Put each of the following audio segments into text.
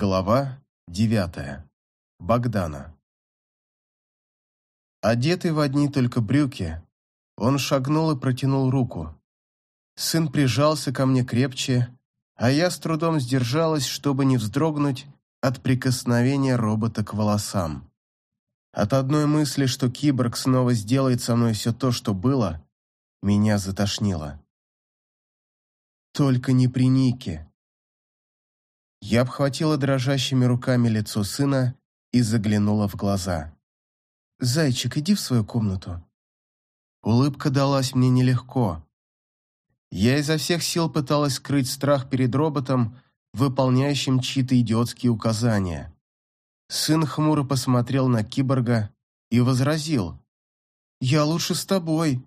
Глава девятая. Богдана. Одетый в одни только брюки, он шагнул и протянул руку. Сын прижался ко мне крепче, а я с трудом сдержалась, чтобы не вздрогнуть от прикосновения робота к волосам. От одной мысли, что киборг снова сделает со мной все то, что было, меня затошнило. Только не при Нике. Я обхватила дрожащими руками лицо сына и заглянула в глаза. «Зайчик, иди в свою комнату». Улыбка далась мне нелегко. Я изо всех сил пыталась скрыть страх перед роботом, выполняющим чьи-то идиотские указания. Сын хмуро посмотрел на киборга и возразил. «Я лучше с тобой».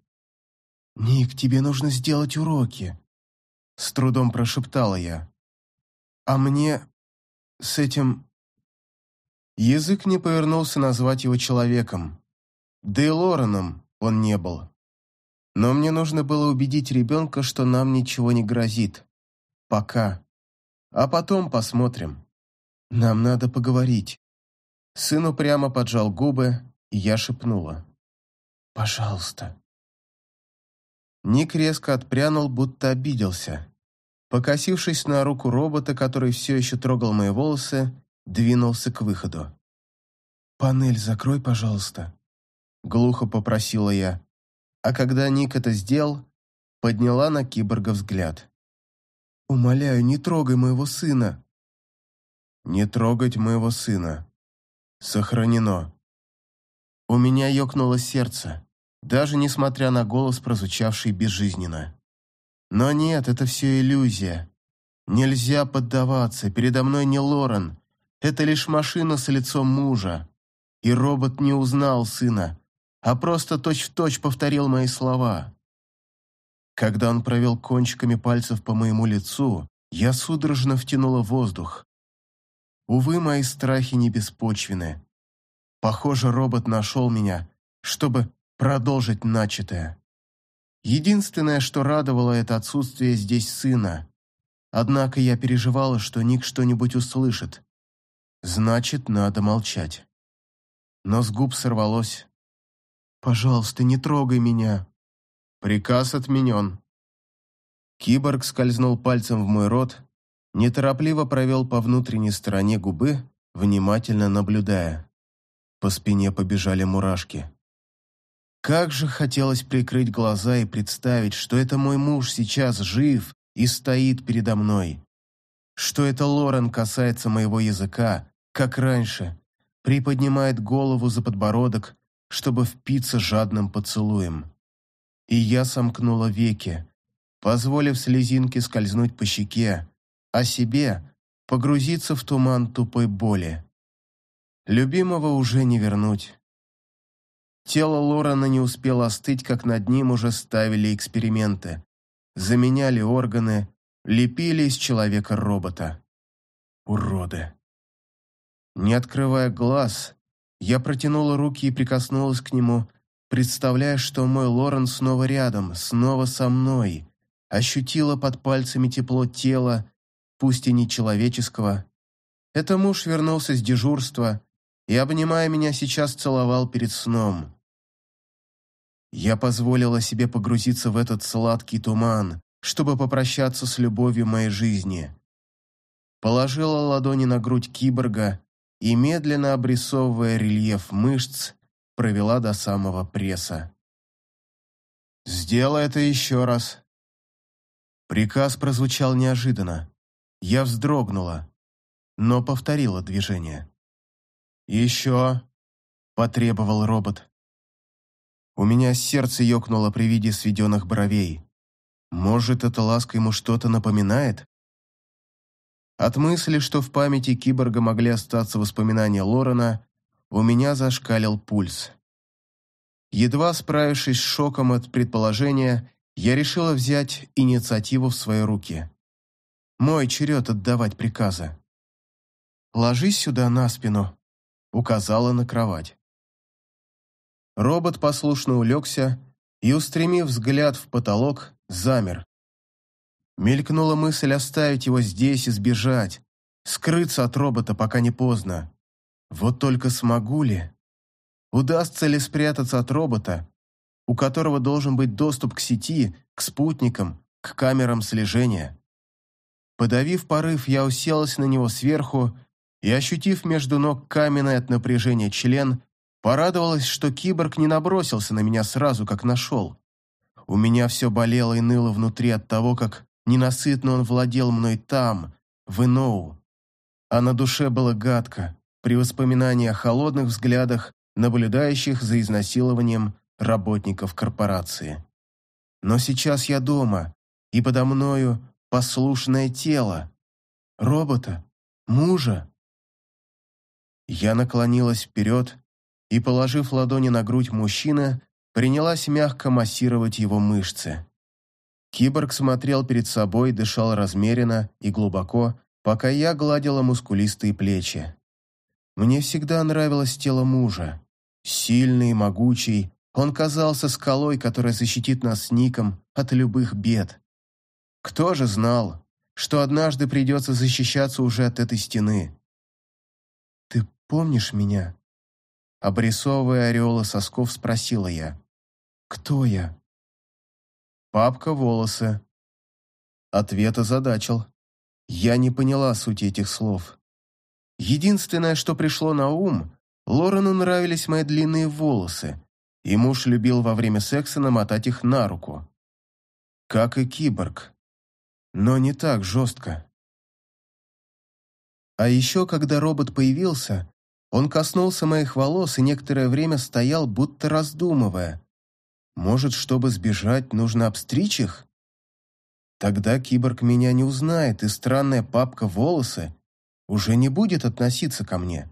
«Ник, тебе нужно сделать уроки», — с трудом прошептала я. А мне с этим... Язык не повернулся назвать его человеком. Да и Лореном он не был. Но мне нужно было убедить ребенка, что нам ничего не грозит. Пока. А потом посмотрим. Нам надо поговорить. Сыну прямо поджал губы, и я шепнула. «Пожалуйста». Ник резко отпрянул, будто обиделся. Покосившись на руку робота, который все еще трогал мои волосы, двинулся к выходу. «Панель закрой, пожалуйста», — глухо попросила я. А когда Ник это сделал, подняла на киборга взгляд. «Умоляю, не трогай моего сына». «Не трогать моего сына. Сохранено». У меня ёкнуло сердце, даже несмотря на голос, прозвучавший безжизненно. Но нет, это все иллюзия. Нельзя поддаваться, передо мной не Лорен. Это лишь машина с лицом мужа. И робот не узнал сына, а просто точь-в-точь точь повторил мои слова. Когда он провел кончиками пальцев по моему лицу, я судорожно втянула воздух. Увы, мои страхи не беспочвены. Похоже, робот нашел меня, чтобы продолжить начатое. Единственное, что радовало, это отсутствие здесь сына. Однако я переживала, что Ник что-нибудь услышит. Значит, надо молчать. Но с губ сорвалось. «Пожалуйста, не трогай меня». Приказ отменен. Киборг скользнул пальцем в мой рот, неторопливо провел по внутренней стороне губы, внимательно наблюдая. По спине побежали мурашки. Как же хотелось прикрыть глаза и представить, что это мой муж сейчас жив и стоит передо мной. Что это Лорен касается моего языка, как раньше, приподнимает голову за подбородок, чтобы впиться жадным поцелуем. И я сомкнула веки, позволив слезинке скользнуть по щеке, а себе погрузиться в туман тупой боли. Любимого уже не вернуть. Тело Лорена не успело остыть, как над ним уже ставили эксперименты. Заменяли органы, лепили из человека робота. Уроды. Не открывая глаз, я протянула руки и прикоснулась к нему, представляя, что мой Лорен снова рядом, снова со мной. Ощутила под пальцами тепло тела, пусть и не человеческого. Это муж вернулся с дежурства и, обнимая меня, сейчас целовал перед сном. Я позволила себе погрузиться в этот сладкий туман, чтобы попрощаться с любовью моей жизни. Положила ладони на грудь киборга и, медленно обрисовывая рельеф мышц, провела до самого пресса. «Сделай это еще раз». Приказ прозвучал неожиданно. Я вздрогнула, но повторила движение. «Еще», — потребовал робот. У меня сердце ёкнуло при виде сведенных бровей. Может, эта ласка ему что-то напоминает? От мысли, что в памяти киборга могли остаться воспоминания Лорена, у меня зашкалил пульс. Едва справившись с шоком от предположения, я решила взять инициативу в свои руки. Мой черед отдавать приказы. «Ложись сюда на спину», — указала на кровать. Робот послушно улегся и, устремив взгляд в потолок, замер. Мелькнула мысль оставить его здесь и сбежать, скрыться от робота, пока не поздно. Вот только смогу ли? Удастся ли спрятаться от робота, у которого должен быть доступ к сети, к спутникам, к камерам слежения? Подавив порыв, я уселась на него сверху и, ощутив между ног каменный от напряжения член, порадовалась, что киборг не набросился на меня сразу, как нашел. У меня все болело и ныло внутри от того, как ненасытно он владел мной там, в Иноу. А на душе было гадко при воспоминании о холодных взглядах, наблюдающих за изнасилованием работников корпорации. Но сейчас я дома, и подо мною послушное тело. Робота, мужа. Я наклонилась вперед и, положив ладони на грудь мужчины, принялась мягко массировать его мышцы. Киборг смотрел перед собой, дышал размеренно и глубоко, пока я гладила мускулистые плечи. Мне всегда нравилось тело мужа. Сильный и могучий, он казался скалой, которая защитит нас с Ником от любых бед. Кто же знал, что однажды придется защищаться уже от этой стены? «Ты помнишь меня?» Обрисовывая ореолы сосков, спросила я. «Кто я?» «Папка волосы». Ответ озадачил. Я не поняла сути этих слов. Единственное, что пришло на ум, Лорену нравились мои длинные волосы, и муж любил во время секса намотать их на руку. Как и киборг. Но не так жестко. А еще, когда робот появился, он коснулся моих волос и некоторое время стоял, будто раздумывая. Может, чтобы сбежать, нужно обстричь их? Тогда киборг меня не узнает, и странная папка волосы уже не будет относиться ко мне.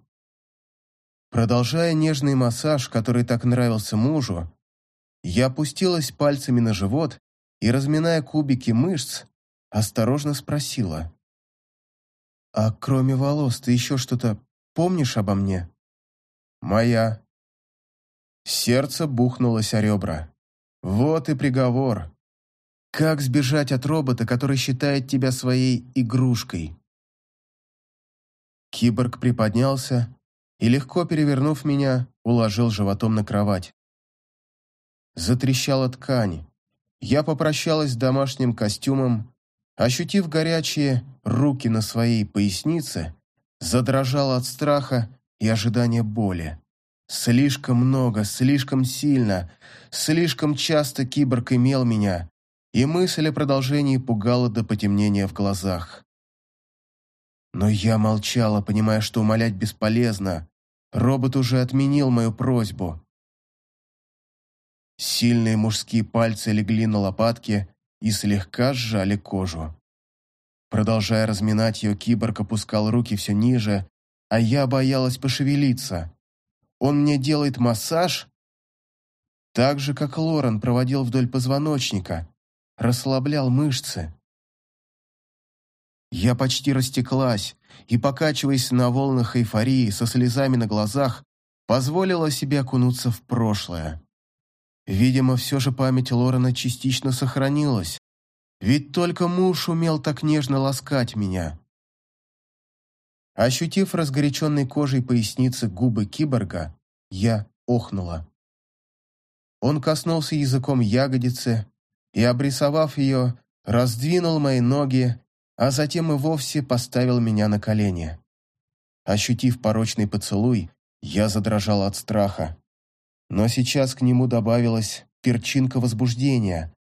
Продолжая нежный массаж, который так нравился мужу, я опустилась пальцами на живот и, разминая кубики мышц, осторожно спросила. «А кроме волос, ты еще что-то помнишь обо мне?» «Моя». Сердце бухнулось о ребра. «Вот и приговор. Как сбежать от робота, который считает тебя своей игрушкой? Киборг приподнялся и, легко перевернув меня, уложил животом на кровать. Затрещала ткань. Я попрощалась с домашним костюмом, ощутив горячие руки на своей пояснице, задрожала от страха и ожидания боли. Слишком много, слишком сильно, слишком часто киборг имел меня, и мысль о продолжении пугала до потемнения в глазах. Но я молчала, понимая, что умолять бесполезно. Робот уже отменил мою просьбу. Сильные мужские пальцы легли на лопатки и слегка сжали кожу. Продолжая разминать ее, киборг опускал руки все ниже, а я боялась пошевелиться. Он мне делает массаж? Так же, как Лорен проводил вдоль позвоночника расслаблял мышцы. Я почти растеклась и, покачиваясь на волнах эйфории со слезами на глазах, позволила себе окунуться в прошлое. Видимо, все же память Лорена частично сохранилась, ведь только муж умел так нежно ласкать меня. Ощутив разгоряченной кожей поясницы губы киборга, я охнула. Он коснулся языком ягодицы, и, обрисовав ее, раздвинул мои ноги, а затем и вовсе поставил меня на колени. Ощутив порочный поцелуй, я задрожал от страха. Но сейчас к нему добавилась перчинка возбуждения.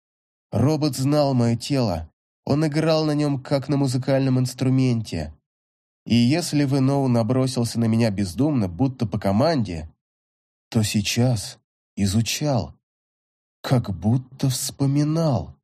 Робот знал мое тело, он играл на нем, как на музыкальном инструменте. И если Веноу набросился на меня бездумно, будто по команде, то сейчас изучал, как будто вспоминал.